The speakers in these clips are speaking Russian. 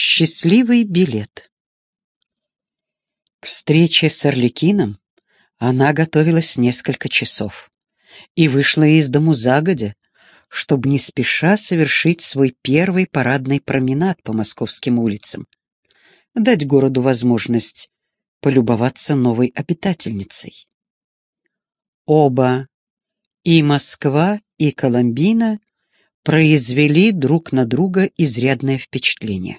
Счастливый билет. К встрече с Орликином она готовилась несколько часов и вышла из дому загодя, чтобы не спеша совершить свой первый парадный променад по московским улицам, дать городу возможность полюбоваться новой обитательницей. Оба, и Москва, и Коломбина, произвели друг на друга изрядное впечатление.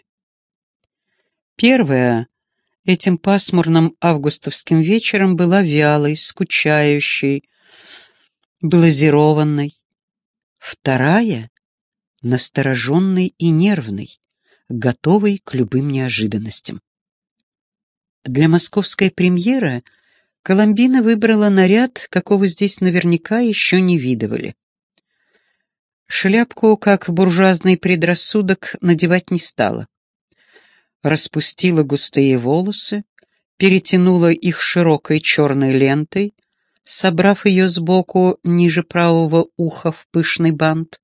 Первая этим пасмурным августовским вечером была вялой, скучающей, блазированной. Вторая — настороженной и нервной, готовой к любым неожиданностям. Для московской премьеры Коломбина выбрала наряд, какого здесь наверняка еще не видывали. Шляпку, как буржуазный предрассудок, надевать не стала распустила густые волосы, перетянула их широкой черной лентой, собрав ее сбоку ниже правого уха в пышный бант.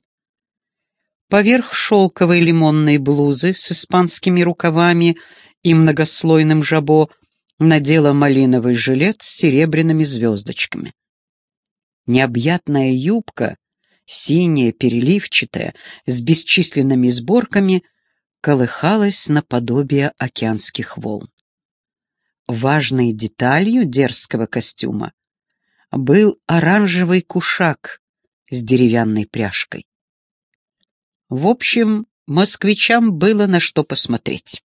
Поверх шелковой лимонной блузы с испанскими рукавами и многослойным жабо надела малиновый жилет с серебряными звездочками. Необъятная юбка, синяя, переливчатая, с бесчисленными сборками — колыхалась наподобие океанских волн. Важной деталью дерзкого костюма был оранжевый кушак с деревянной пряжкой. В общем, москвичам было на что посмотреть.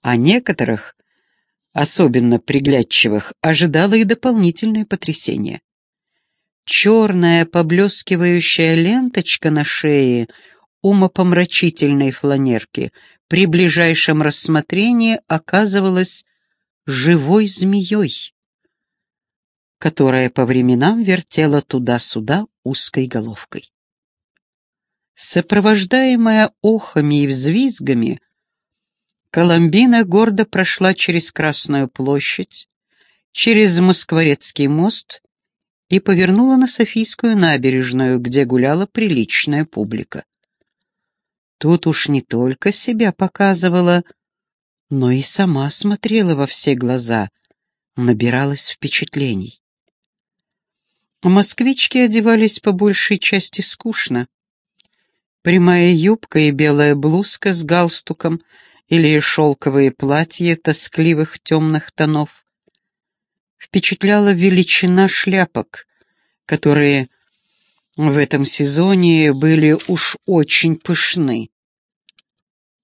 А некоторых, особенно приглядчивых, ожидало и дополнительное потрясение. Черная поблескивающая ленточка на шее умопомрачительной фланерки при ближайшем рассмотрении оказывалась живой змеей, которая по временам вертела туда-сюда узкой головкой. Сопровождаемая охами и взвизгами, Коломбина гордо прошла через Красную площадь, через Москворецкий мост и повернула на Софийскую набережную, где гуляла приличная публика. Тут уж не только себя показывала, но и сама смотрела во все глаза, набиралась впечатлений. Москвички одевались по большей части скучно. Прямая юбка и белая блузка с галстуком или шелковые платья тоскливых темных тонов. Впечатляла величина шляпок, которые в этом сезоне были уж очень пышны.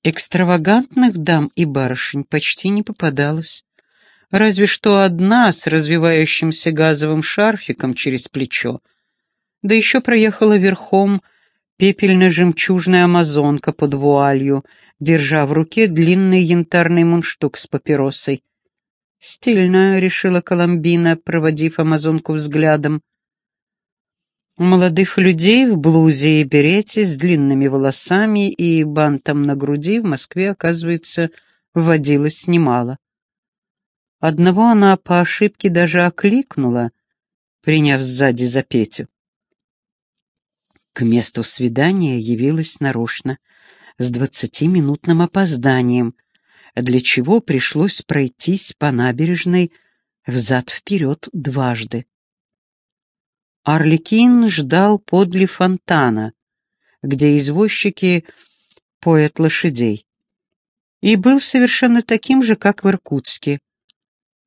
Экстравагантных дам и барышень почти не попадалось. Разве что одна с развивающимся газовым шарфиком через плечо. Да еще проехала верхом пепельно-жемчужная амазонка под вуалью, держа в руке длинный янтарный мундштук с папиросой. «Стильно», — решила Коломбина, проводив амазонку взглядом. Молодых людей в блузе и берете с длинными волосами и бантом на груди в Москве, оказывается, водилось немало. Одного она по ошибке даже окликнула, приняв сзади за Петю. К месту свидания явилась нарочно, с двадцатиминутным опозданием, для чего пришлось пройтись по набережной взад-вперед дважды. Арлекин ждал подле фонтана, где извозчики поят лошадей, и был совершенно таким же, как в Иркутске.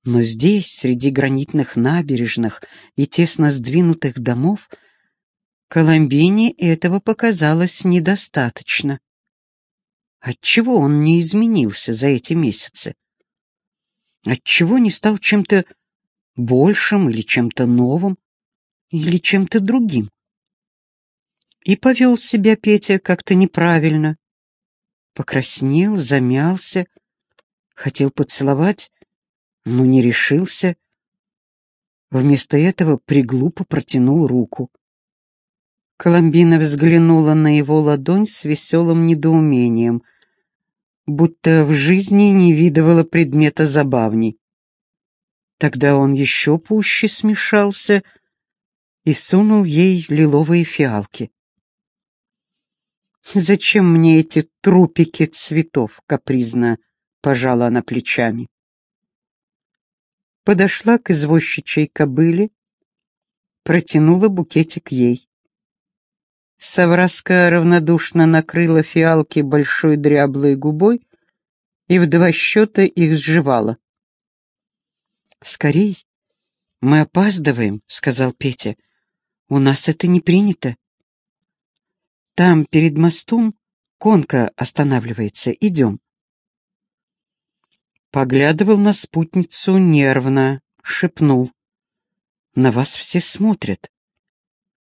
Но здесь, среди гранитных набережных и тесно сдвинутых домов, Коломбине этого показалось недостаточно. Отчего он не изменился за эти месяцы? Отчего не стал чем-то большим или чем-то новым? Или чем-то другим. И повел себя Петя как-то неправильно. Покраснел, замялся, хотел поцеловать, но не решился. Вместо этого приглупо протянул руку. Коломбина взглянула на его ладонь с веселым недоумением, будто в жизни не видывала предмета забавней. Тогда он еще пуще смешался — и сунул ей лиловые фиалки. «Зачем мне эти трупики цветов?» — капризно пожала она плечами. Подошла к извозчичьей кобыле, протянула букетик ей. Савраска равнодушно накрыла фиалки большой дряблой губой и в два счета их сживала. «Скорей, мы опаздываем», — сказал Петя. «У нас это не принято». «Там, перед мостом, конка останавливается. Идем». Поглядывал на спутницу нервно, шепнул. «На вас все смотрят.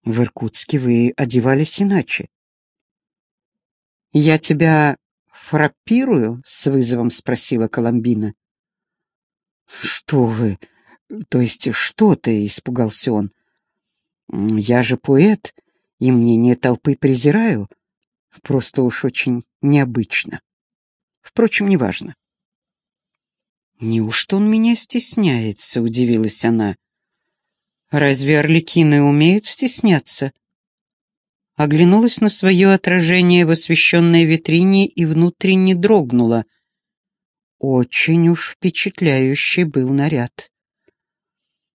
В Иркутске вы одевались иначе». «Я тебя фраппирую?» — с вызовом спросила Коломбина. «Что вы? То есть что ты?» — испугался он. «Я же поэт, и мнение толпы презираю. Просто уж очень необычно. Впрочем, неважно». «Неужто он меня стесняется?» — удивилась она. «Разве орликины умеют стесняться?» Оглянулась на свое отражение в освещенной витрине и внутренне дрогнула. Очень уж впечатляющий был наряд.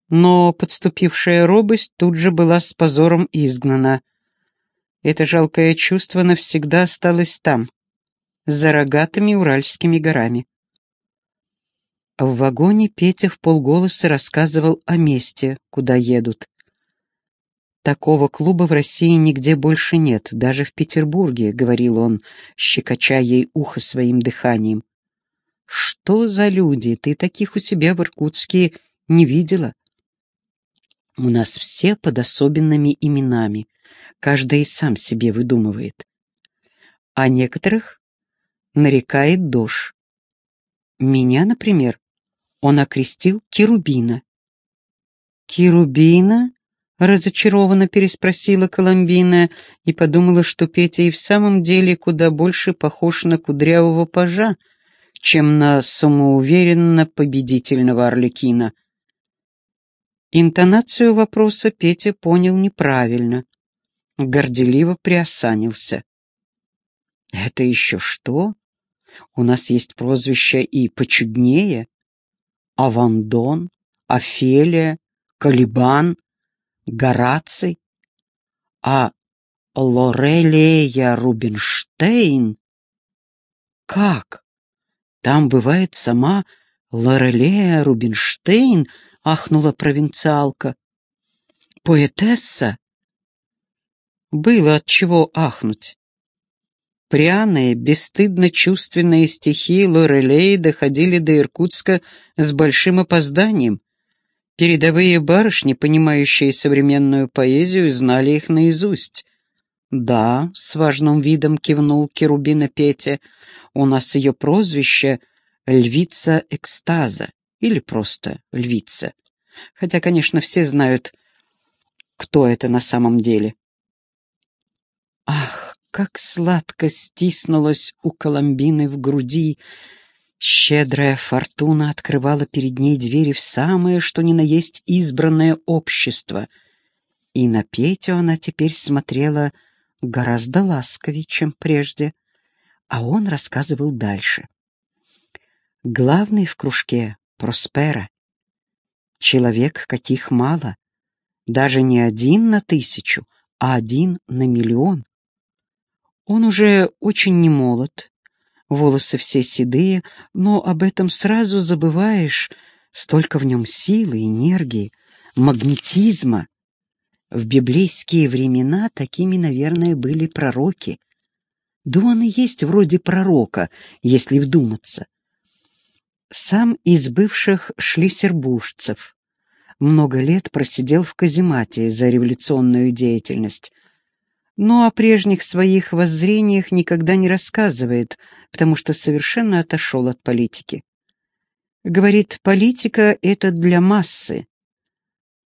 Но подступившая робость тут же была с позором изгнана. Это жалкое чувство навсегда осталось там, за рогатыми уральскими горами. В вагоне Петя в полголоса рассказывал о месте, куда едут. Такого клуба в России нигде больше нет, даже в Петербурге, — говорил он, щекоча ей ухо своим дыханием. Что за люди? Ты таких у себя в Иркутске не видела? У нас все под особенными именами. Каждый сам себе выдумывает. А некоторых нарекает дождь. Меня, например, он окрестил Кирубина. «Кирубина?» — разочарованно переспросила Коломбина и подумала, что Петя и в самом деле куда больше похож на кудрявого пажа, чем на самоуверенно победительного Орликина. Интонацию вопроса Петя понял неправильно. Горделиво приосанился. «Это еще что? У нас есть прозвище и почуднее. Авандон, Офелия, Калибан, Гораций. А Лорелея Рубинштейн? Как? Там бывает сама Лорелея Рубинштейн, ахнула провинциалка. Поэтесса? Было от чего ахнуть. Пряные, бесстыдно чувственные стихи Лорелей доходили до Иркутска с большим опозданием. Передовые барышни, понимающие современную поэзию, знали их наизусть. «Да», — с важным видом кивнул Керубина Петя, — «у нас ее прозвище — Львица Экстаза, или просто Львица. Хотя, конечно, все знают, кто это на самом деле». «Ах, как сладко стиснулась у Коломбины в груди. Щедрая фортуна открывала перед ней двери в самое, что ни на есть избранное общество. И на Петю она теперь смотрела гораздо ласковее, чем прежде. А он рассказывал дальше. Главный в кружке — Проспера. Человек, каких мало. Даже не один на тысячу, а один на миллион. Он уже очень не молод, волосы все седые, но об этом сразу забываешь. Столько в нем силы, энергии, магнетизма. В библейские времена такими, наверное, были пророки. Да он и есть вроде пророка, если вдуматься. Сам из бывших шлиссербуржцев. Много лет просидел в каземате за революционную деятельность — но о прежних своих воззрениях никогда не рассказывает, потому что совершенно отошел от политики. Говорит, политика — это для массы,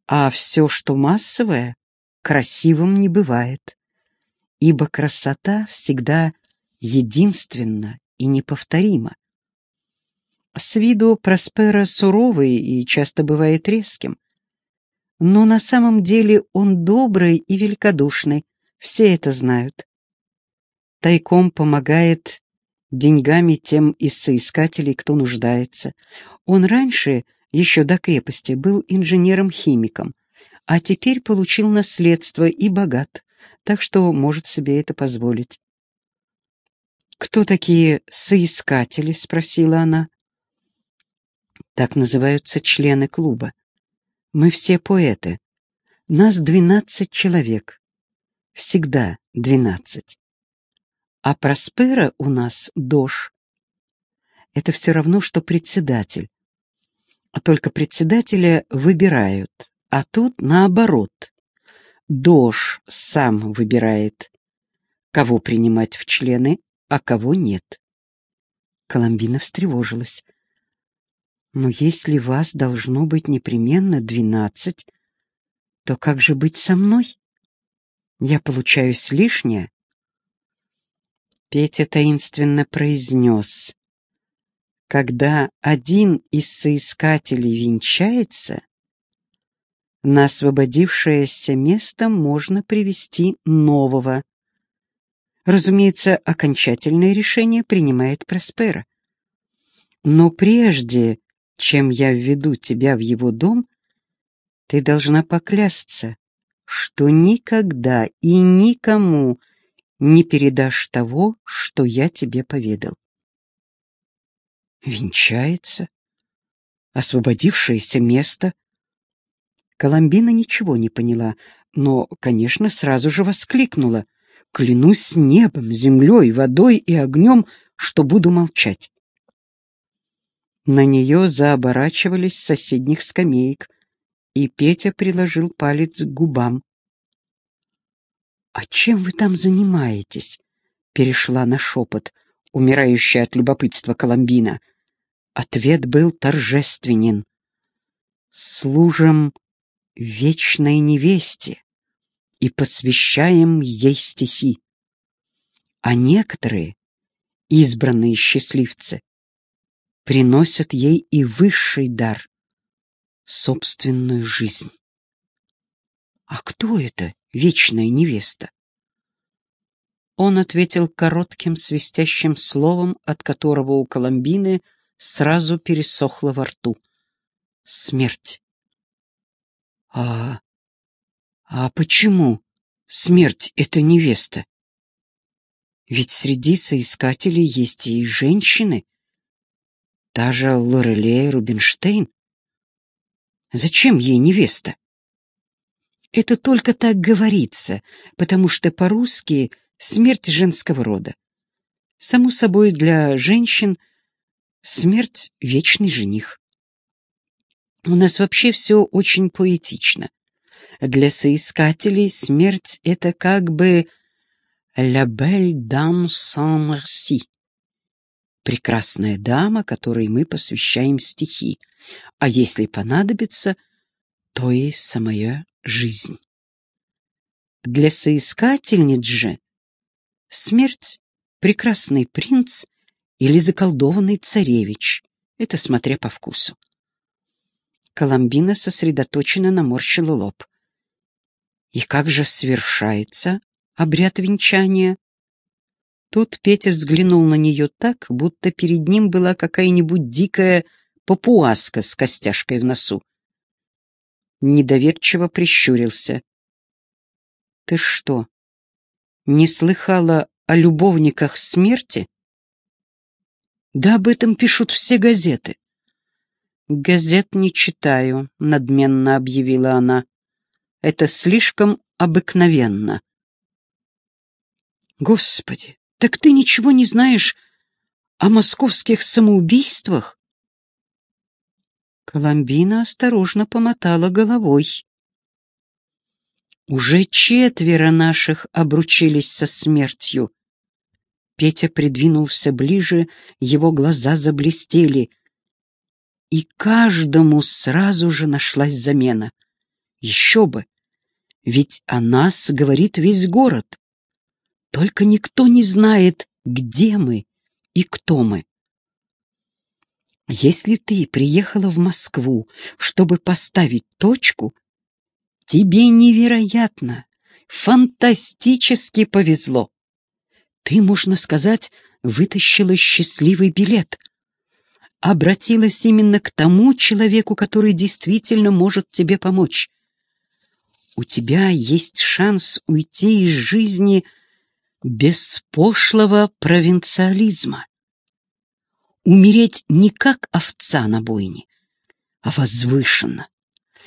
а все, что массовое, красивым не бывает, ибо красота всегда единственна и неповторима. С виду Проспера суровый и часто бывает резким, но на самом деле он добрый и великодушный, все это знают. тайком помогает деньгами тем из соискателей, кто нуждается. Он раньше, еще до крепости, был инженером-химиком, а теперь получил наследство и богат, так что может себе это позволить. «Кто такие соискатели?» — спросила она. «Так называются члены клуба. Мы все поэты. Нас двенадцать человек. Всегда двенадцать. А Проспера у нас дож. Это все равно, что председатель. А только председателя выбирают, а тут наоборот. Дож сам выбирает, кого принимать в члены, а кого нет. Коломбина встревожилась. «Но если вас должно быть непременно двенадцать, то как же быть со мной? Я получаюсь лишнее?» Петя таинственно произнес. Когда один из соискателей венчается, на освободившееся место можно привести нового. Разумеется, окончательное решение принимает Проспера. Но прежде, чем я введу тебя в его дом, ты должна поклясться, что никогда и никому не передашь того, что я тебе поведал. Венчается? Освободившееся место? Коломбина ничего не поняла, но, конечно, сразу же воскликнула. «Клянусь небом, землей, водой и огнем, что буду молчать». На нее заоборачивались соседних скамеек, и Петя приложил палец к губам. «А чем вы там занимаетесь?» — перешла на шепот, умирающая от любопытства Коломбина. Ответ был торжественен. «Служим вечной невесте и посвящаем ей стихи. А некоторые, избранные счастливцы, приносят ей и высший дар — собственную жизнь. А кто это? вечная невеста? Он ответил коротким свистящим словом, от которого у Коломбины сразу пересохло во рту. Смерть. А... а почему смерть — это невеста? Ведь среди соискателей есть и женщины. Та же Лорелея Рубинштейн. Зачем ей невеста? Это только так говорится, потому что по-русски смерть женского рода. Само собой, для женщин смерть — вечный жених. У нас вообще все очень поэтично. Для соискателей смерть — это как бы «la belle dame sans merci» — прекрасная дама, которой мы посвящаем стихи, а если понадобится, то и самая жизнь. Для соискательниц же смерть — прекрасный принц или заколдованный царевич, это смотря по вкусу. Коломбина сосредоточенно наморщила лоб. И как же свершается обряд венчания? Тут Петя взглянул на нее так, будто перед ним была какая-нибудь дикая папуаска с костяшкой в носу недоверчиво прищурился. «Ты что, не слыхала о любовниках смерти?» «Да об этом пишут все газеты». «Газет не читаю», — надменно объявила она. «Это слишком обыкновенно». «Господи, так ты ничего не знаешь о московских самоубийствах?» Коломбина осторожно помотала головой. Уже четверо наших обручились со смертью. Петя придвинулся ближе, его глаза заблестели. И каждому сразу же нашлась замена. Еще бы! Ведь о нас говорит весь город. Только никто не знает, где мы и кто мы. Если ты приехала в Москву, чтобы поставить точку, тебе невероятно, фантастически повезло. Ты, можно сказать, вытащила счастливый билет. Обратилась именно к тому человеку, который действительно может тебе помочь. У тебя есть шанс уйти из жизни без пошлого провинциализма. Умереть не как овца на бойне, а возвышенно,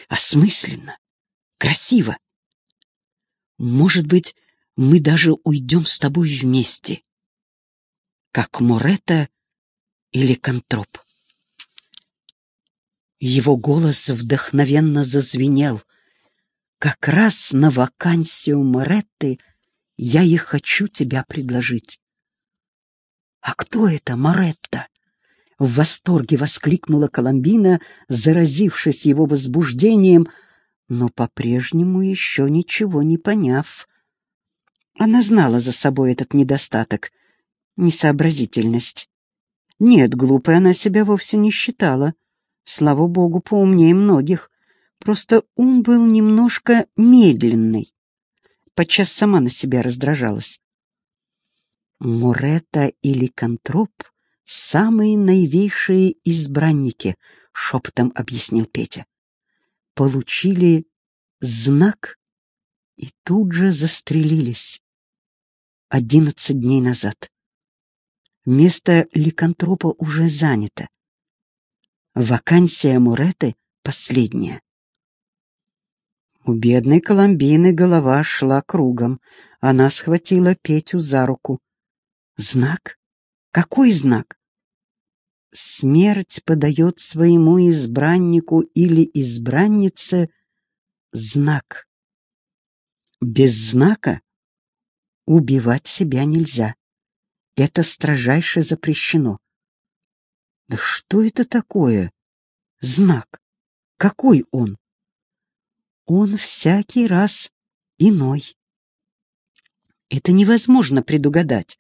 осмысленно, красиво. Может быть, мы даже уйдем с тобой вместе, как Морета или Контроп. Его голос вдохновенно зазвенел. Как раз на вакансию Моретты я и хочу тебя предложить. А кто это Моретта? В восторге воскликнула Коломбина, заразившись его возбуждением, но по-прежнему еще ничего не поняв. Она знала за собой этот недостаток — несообразительность. Нет, глупой она себя вовсе не считала. Слава богу, поумнее многих. Просто ум был немножко медленный. Подчас сама на себя раздражалась. Мурета или Контроп — самые новейшие избранники, — шепотом объяснил Петя. Получили знак и тут же застрелились. Одиннадцать дней назад. Место ликантропа уже занято. Вакансия Муреты последняя. У бедной Коломбины голова шла кругом. Она схватила Петю за руку. Знак? Какой знак? Смерть подает своему избраннику или избраннице знак. Без знака убивать себя нельзя. Это строжайше запрещено. Да что это такое? Знак. Какой он? Он всякий раз иной. Это невозможно предугадать.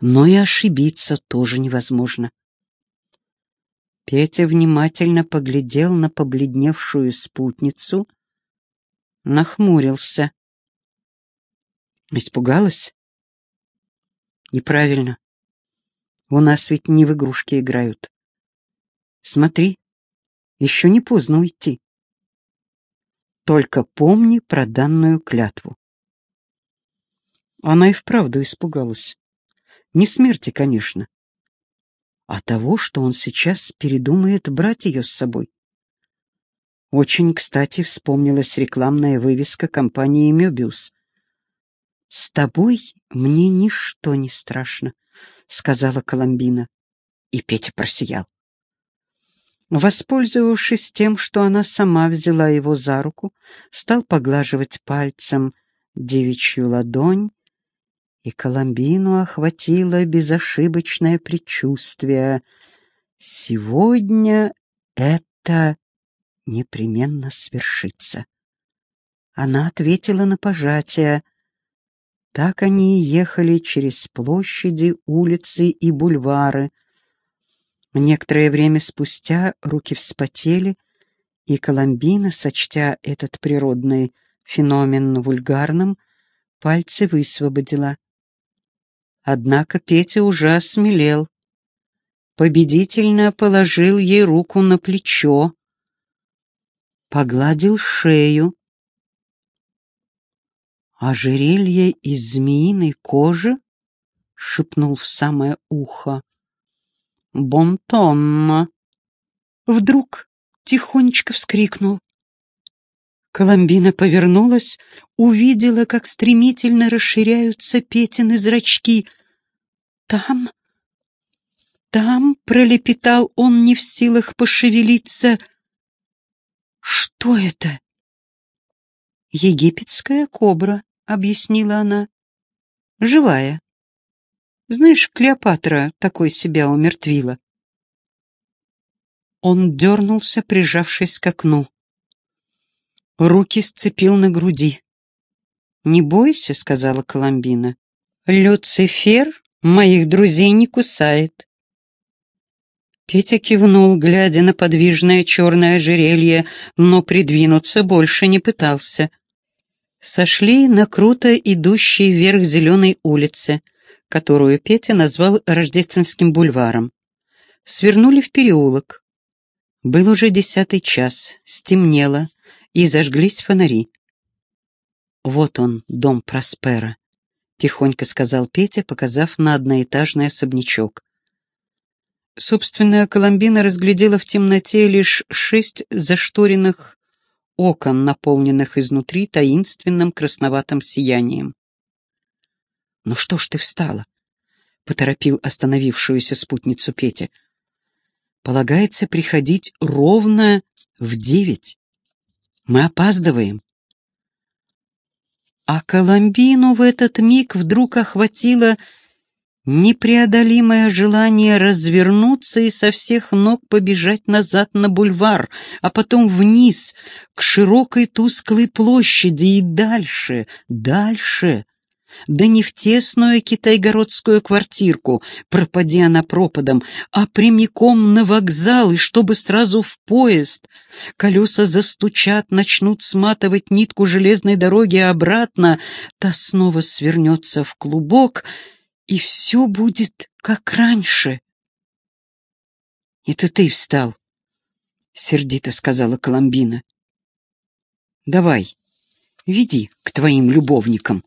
Но и ошибиться тоже невозможно. Петя внимательно поглядел на побледневшую спутницу нахмурился. Испугалась? Неправильно. У нас ведь не в игрушки играют. Смотри, еще не поздно уйти. Только помни про данную клятву. Она и вправду испугалась. Не смерти, конечно, а того, что он сейчас передумает брать ее с собой. Очень кстати вспомнилась рекламная вывеска компании «Мёбиус». «С тобой мне ничто не страшно», — сказала Коломбина. И Петя просиял. Воспользовавшись тем, что она сама взяла его за руку, стал поглаживать пальцем девичью ладонь, и Коломбину охватило безошибочное предчувствие. Сегодня это непременно свершится. Она ответила на пожатие. Так они и ехали через площади, улицы и бульвары. Некоторое время спустя руки вспотели, и Коломбина, сочтя этот природный феномен вульгарным, пальцы высвободила. Однако Петя уже осмелел. Победительно положил ей руку на плечо, погладил шею. «Ожерелье из змеиной кожи?» — шепнул в самое ухо. «Бонтонно!» Вдруг тихонечко вскрикнул. Коломбина повернулась, увидела, как стремительно расширяются Петины зрачки. «Там, там!» — пролепетал он, не в силах пошевелиться — «Что это?» «Египетская кобра», — объяснила она. «Живая. Знаешь, Клеопатра такой себя умертвила». Он дернулся, прижавшись к окну. Руки сцепил на груди. «Не бойся», — сказала Коломбина. «Люцифер моих друзей не кусает. Петя кивнул, глядя на подвижное черное ожерелье, но придвинуться больше не пытался. Сошли на круто идущей вверх зеленой улице. Которую Петя назвал Рождественским бульваром. Свернули в переулок. Был уже десятый час, стемнело, и зажглись фонари. «Вот он, дом Проспера», — тихонько сказал Петя, показав на одноэтажный особнячок. Собственная Коломбина разглядела в темноте лишь шесть зашторенных окон, наполненных изнутри таинственным красноватым сиянием. «Ну что ж ты встала?» — поторопил остановившуюся спутницу Петя. «Полагается приходить ровно в девять. Мы опаздываем». А Коломбину в этот миг вдруг охватило непреодолимое желание развернуться и со всех ног побежать назад на бульвар, а потом вниз, к широкой тусклой площади и дальше, дальше. Да не в тесную китайгородскую квартирку, пропади она пропадом, а прямиком на вокзал, и чтобы сразу в поезд. Колеса застучат, начнут сматывать нитку железной дороги обратно, та снова свернется в клубок — и все будет как раньше. — Это ты встал, — сердито сказала Коломбина. — Давай, веди к твоим любовникам.